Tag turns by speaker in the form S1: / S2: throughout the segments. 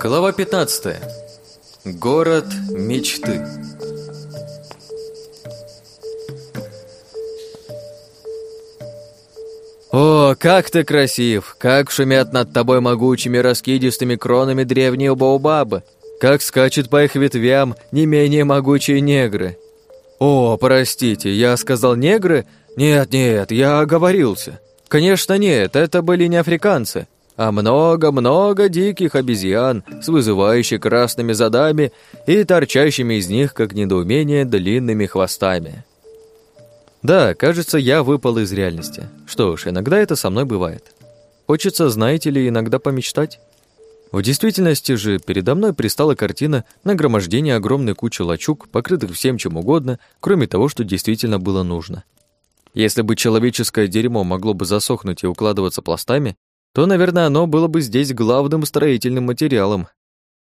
S1: Глава 15. Город мечты. О, как ты красив! Как шумят над тобой могучими раскидистыми кронами древние баобабы! Как скачут по их ветвям не менее могучие негры! О, простите, я сказал негры? Нет, нет, я оговорился. Конечно, нет, это были не африканцы а много-много диких обезьян с вызывающими красными задами и торчащими из них, как недоумение, длинными хвостами. Да, кажется, я выпал из реальности. Что ж, иногда это со мной бывает. Хочется, знаете ли, иногда помечтать. В действительности же передо мной пристала картина нагромождения огромной кучи лачуг, покрытых всем чем угодно, кроме того, что действительно было нужно. Если бы человеческое дерьмо могло бы засохнуть и укладываться пластами, то, наверное, оно было бы здесь главным строительным материалом.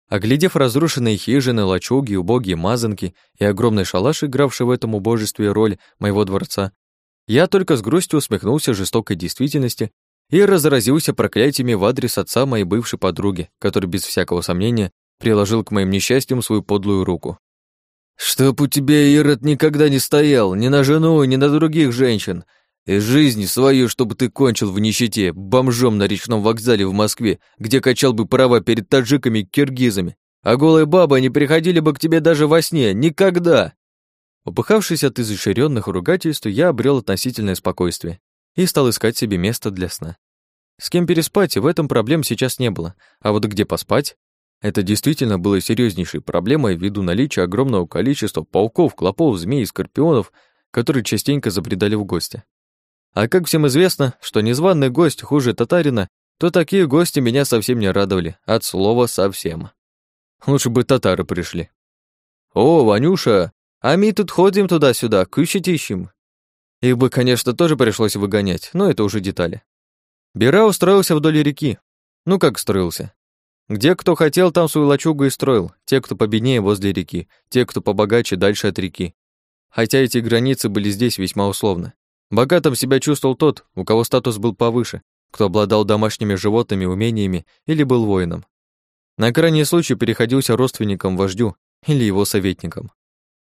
S1: Оглядев разрушенные хижины, лачуги, убогие мазанки и огромный шалаш, игравший в этом убожестве роль моего дворца, я только с грустью усмехнулся жестокой действительности и разразился проклятиями в адрес отца моей бывшей подруги, который без всякого сомнения приложил к моим несчастьям свою подлую руку. «Чтоб у тебя, Ирод, никогда не стоял, ни на жену, ни на других женщин, и жизнь свою, чтобы ты кончил в нищете, бомжом на речном вокзале в Москве, где качал бы права перед таджиками и киргизами, а голые бабы не приходили бы к тебе даже во сне, никогда!» Упыхавшись от изощренных ругательств, я обрел относительное спокойствие и стал искать себе место для сна. С кем переспать, в этом проблем сейчас не было, а вот где поспать? Это действительно было серьезнейшей проблемой ввиду наличия огромного количества пауков, клопов, змей и скорпионов, которые частенько забредали в гости. А как всем известно, что незваный гость хуже татарина, то такие гости меня совсем не радовали, от слова совсем. Лучше бы татары пришли. «О, Ванюша, а мы тут ходим туда-сюда, кыщить ищем». Их бы, конечно, тоже пришлось выгонять, но это уже детали. Бера устроился вдоль реки. Ну как строился? Где кто хотел, там свою лачугу и строил. Те, кто победнее, возле реки. Те, кто побогаче, дальше от реки. Хотя эти границы были здесь весьма условны. Богатым себя чувствовал тот, у кого статус был повыше, кто обладал домашними животными умениями или был воином. На крайний случай переходился родственником вождю или его советником.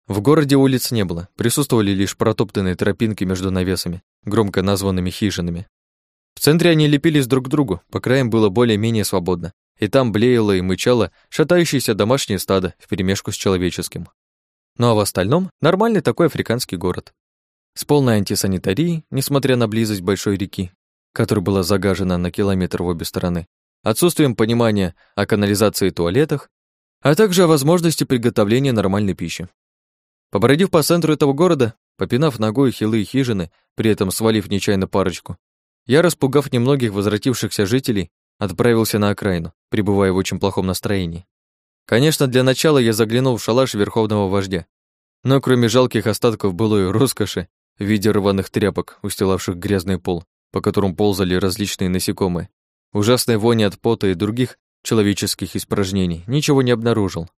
S1: В городе улиц не было, присутствовали лишь протоптанные тропинки между навесами, громко названными хижинами. В центре они лепились друг к другу, по краям было более-менее свободно, и там блеяло и мычало шатающееся домашнее стадо вперемешку с человеческим. Ну а в остальном нормальный такой африканский город, с полной антисанитарией, несмотря на близость большой реки, которая была загажена на километр в обе стороны, отсутствием понимания о канализации и туалетах, а также о возможности приготовления нормальной пищи. Побродив по центру этого города, попинав ногой хилые хижины, при этом свалив нечаянно парочку, я, распугав немногих возвратившихся жителей, отправился на окраину, пребывая в очень плохом настроении. Конечно, для начала я заглянул в шалаш верховного вождя, но кроме жалких остатков былой роскоши в виде рваных тряпок, устилавших грязный пол, по которому ползали различные насекомые. Ужасной вони от пота и других человеческих испражнений ничего не обнаружил.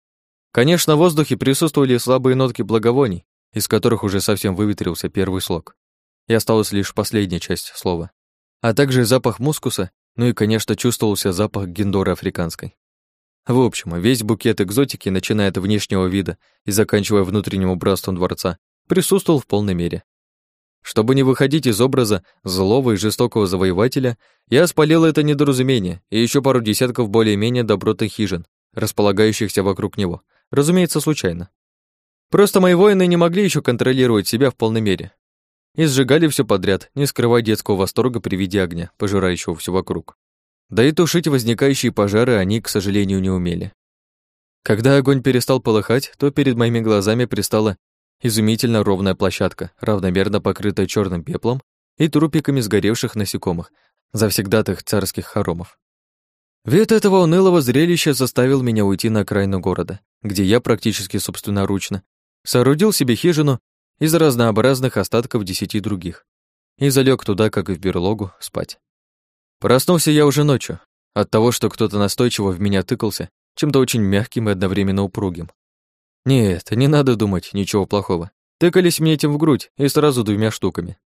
S1: Конечно, в воздухе присутствовали слабые нотки благовоний, из которых уже совсем выветрился первый слог. И осталась лишь последняя часть слова. А также запах мускуса, ну и, конечно, чувствовался запах гендоры африканской. В общем, весь букет экзотики, начиная от внешнего вида и заканчивая внутренним убранством дворца, присутствовал в полной мере. Чтобы не выходить из образа злого и жестокого завоевателя, я спалил это недоразумение и еще пару десятков более-менее добротных хижин, располагающихся вокруг него, разумеется, случайно. Просто мои воины не могли еще контролировать себя в полной мере. И сжигали все подряд, не скрывая детского восторга при виде огня, пожирающего все вокруг. Да и тушить возникающие пожары они, к сожалению, не умели. Когда огонь перестал полыхать, то перед моими глазами пристала Изумительно ровная площадка, равномерно покрытая черным пеплом и трупиками сгоревших насекомых, завсегдатых царских хоромов. Вид этого унылого зрелища заставил меня уйти на окраину города, где я практически собственноручно соорудил себе хижину из разнообразных остатков десяти других и залег туда, как и в берлогу, спать. Проснулся я уже ночью от того, что кто-то настойчиво в меня тыкался чем-то очень мягким и одновременно упругим. Нет, не надо думать ничего плохого. Тыкались мне этим в грудь и сразу двумя штуками.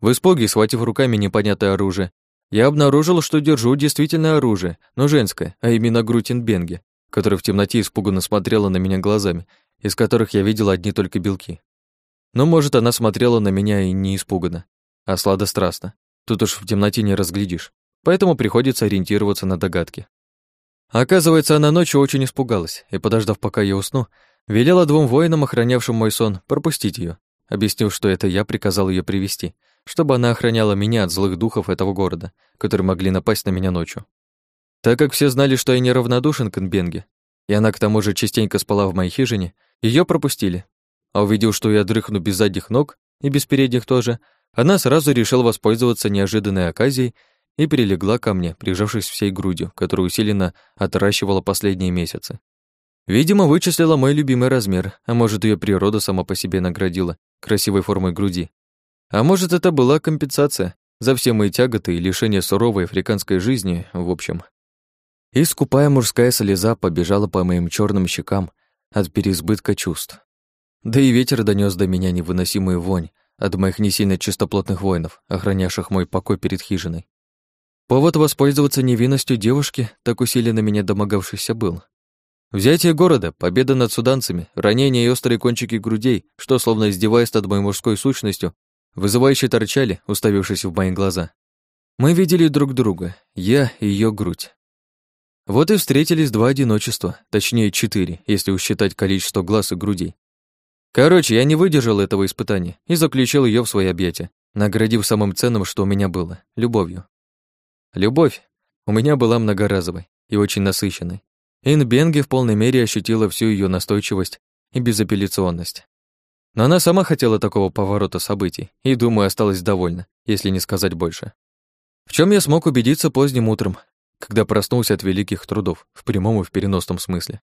S1: В испуге, схватив руками непонятное оружие, я обнаружил, что держу действительно оружие, но женское, а именно грудь Инбенги, которая в темноте испуганно смотрела на меня глазами, из которых я видел одни только белки. Но, может, она смотрела на меня и не испуганно, а сладострастно. Тут уж в темноте не разглядишь, поэтому приходится ориентироваться на догадки. Оказывается, она ночью очень испугалась, и, подождав, пока я усну, велела двум воинам, охранявшим мой сон, пропустить ее, объяснив, что это я приказал ее привести, чтобы она охраняла меня от злых духов этого города, которые могли напасть на меня ночью. Так как все знали, что я неравнодушен к Нбенге, и она к тому же частенько спала в моей хижине, ее пропустили. А увидев, что я дрыхну без задних ног и без передних тоже, она сразу решила воспользоваться неожиданной оказией и прилегла ко мне, прижавшись всей грудью, которую усиленно отращивала последние месяцы. Видимо, вычислила мой любимый размер, а может, ее природа сама по себе наградила красивой формой груди. А может, это была компенсация за все мои тяготы и лишение суровой африканской жизни, в общем. И скупая мужская слеза побежала по моим черным щекам от переизбытка чувств. Да и ветер донес до меня невыносимую вонь от моих не сильно чистоплотных воинов, охранявших мой покой перед хижиной. Повод воспользоваться невинностью девушки, так усиленно меня домогавшийся был. Взятие города, победа над суданцами, ранения и острые кончики грудей, что, словно издеваясь над моей мужской сущностью, вызывающе торчали, уставившись в мои глаза. Мы видели друг друга, я и ее грудь. Вот и встретились два одиночества, точнее четыре, если усчитать количество глаз и грудей. Короче, я не выдержал этого испытания и заключил ее в свои объятия, наградив самым ценным, что у меня было — любовью. Любовь у меня была многоразовой и очень насыщенной. Инбенге в полной мере ощутила всю ее настойчивость и безапелляционность. Но она сама хотела такого поворота событий и, думаю, осталась довольна, если не сказать больше. В чем я смог убедиться поздним утром, когда проснулся от великих трудов, в прямом и в переносном смысле.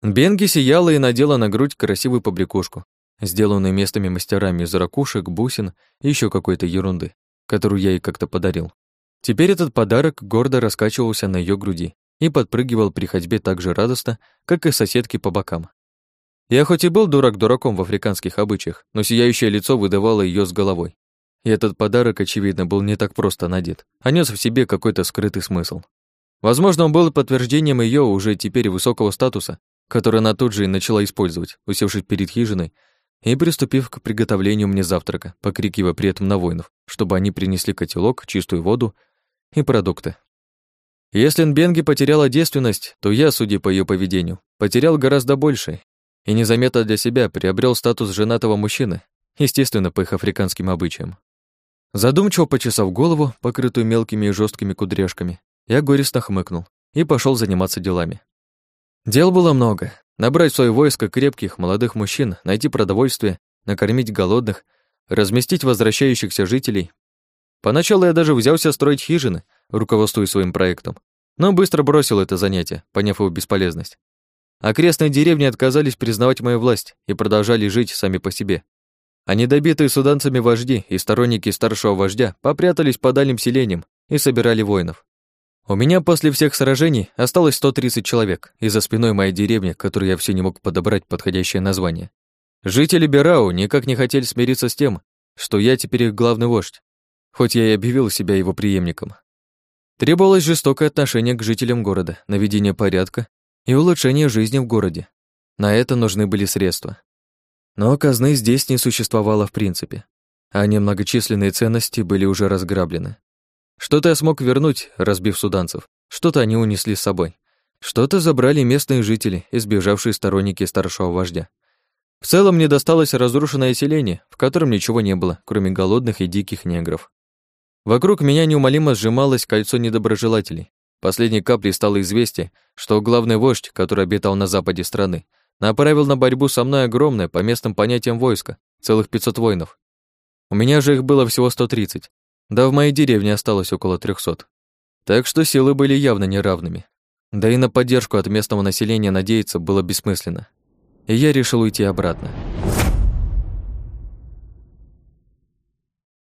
S1: Бенги сияла и надела на грудь красивую побрякушку, сделанную местными мастерами из ракушек, бусин и еще какой-то ерунды, которую я ей как-то подарил. Теперь этот подарок гордо раскачивался на ее груди, и подпрыгивал при ходьбе так же радостно, как и соседки по бокам. Я хоть и был дурак дураком в африканских обычаях, но сияющее лицо выдавало ее с головой. И этот подарок, очевидно, был не так просто надет, а нес в себе какой-то скрытый смысл. Возможно, он был подтверждением ее уже теперь высокого статуса, который она тут же и начала использовать, усевшись перед хижиной и приступив к приготовлению мне завтрака, покрикивая при этом на воинов, чтобы они принесли котелок, чистую воду и продукты. Если Нбенги потеряла девственность, то я, судя по ее поведению, потерял гораздо больше и незаметно для себя приобрел статус женатого мужчины, естественно, по их африканским обычаям. Задумчиво почесав голову, покрытую мелкими и жесткими кудряшками, я горестно хмыкнул и пошел заниматься делами. Дел было много. Набрать в свое войско крепких, молодых мужчин, найти продовольствие, накормить голодных, разместить возвращающихся жителей. Поначалу я даже взялся строить хижины, руководствуясь своим проектом, но быстро бросил это занятие, поняв его бесполезность. Окрестные деревни отказались признавать мою власть и продолжали жить сами по себе. А недобитые суданцами вожди и сторонники старшего вождя попрятались по дальним селениям и собирали воинов. У меня после всех сражений осталось 130 человек, и за спиной моей деревни, которой я все не мог подобрать подходящее название. Жители Берау никак не хотели смириться с тем, что я теперь их главный вождь, хоть я и объявил себя его преемником. Требовалось жестокое отношение к жителям города, наведение порядка и улучшение жизни в городе. На это нужны были средства. Но казны здесь не существовало в принципе, а немногочисленные ценности были уже разграблены. Что-то я смог вернуть, разбив суданцев, что-то они унесли с собой. Что-то забрали местные жители, избежавшие сторонники старшего вождя. В целом мне досталось разрушенное селение, в котором ничего не было, кроме голодных и диких негров. Вокруг меня неумолимо сжималось кольцо недоброжелателей. Последней каплей стало известие, что главный вождь, который обитал на западе страны, направил на борьбу со мной огромное, по местным понятиям войско, целых 500 воинов. У меня же их было всего 130, да в моей деревне осталось около 300. Так что силы были явно неравными. Да и на поддержку от местного населения надеяться было бессмысленно. И я решил уйти обратно.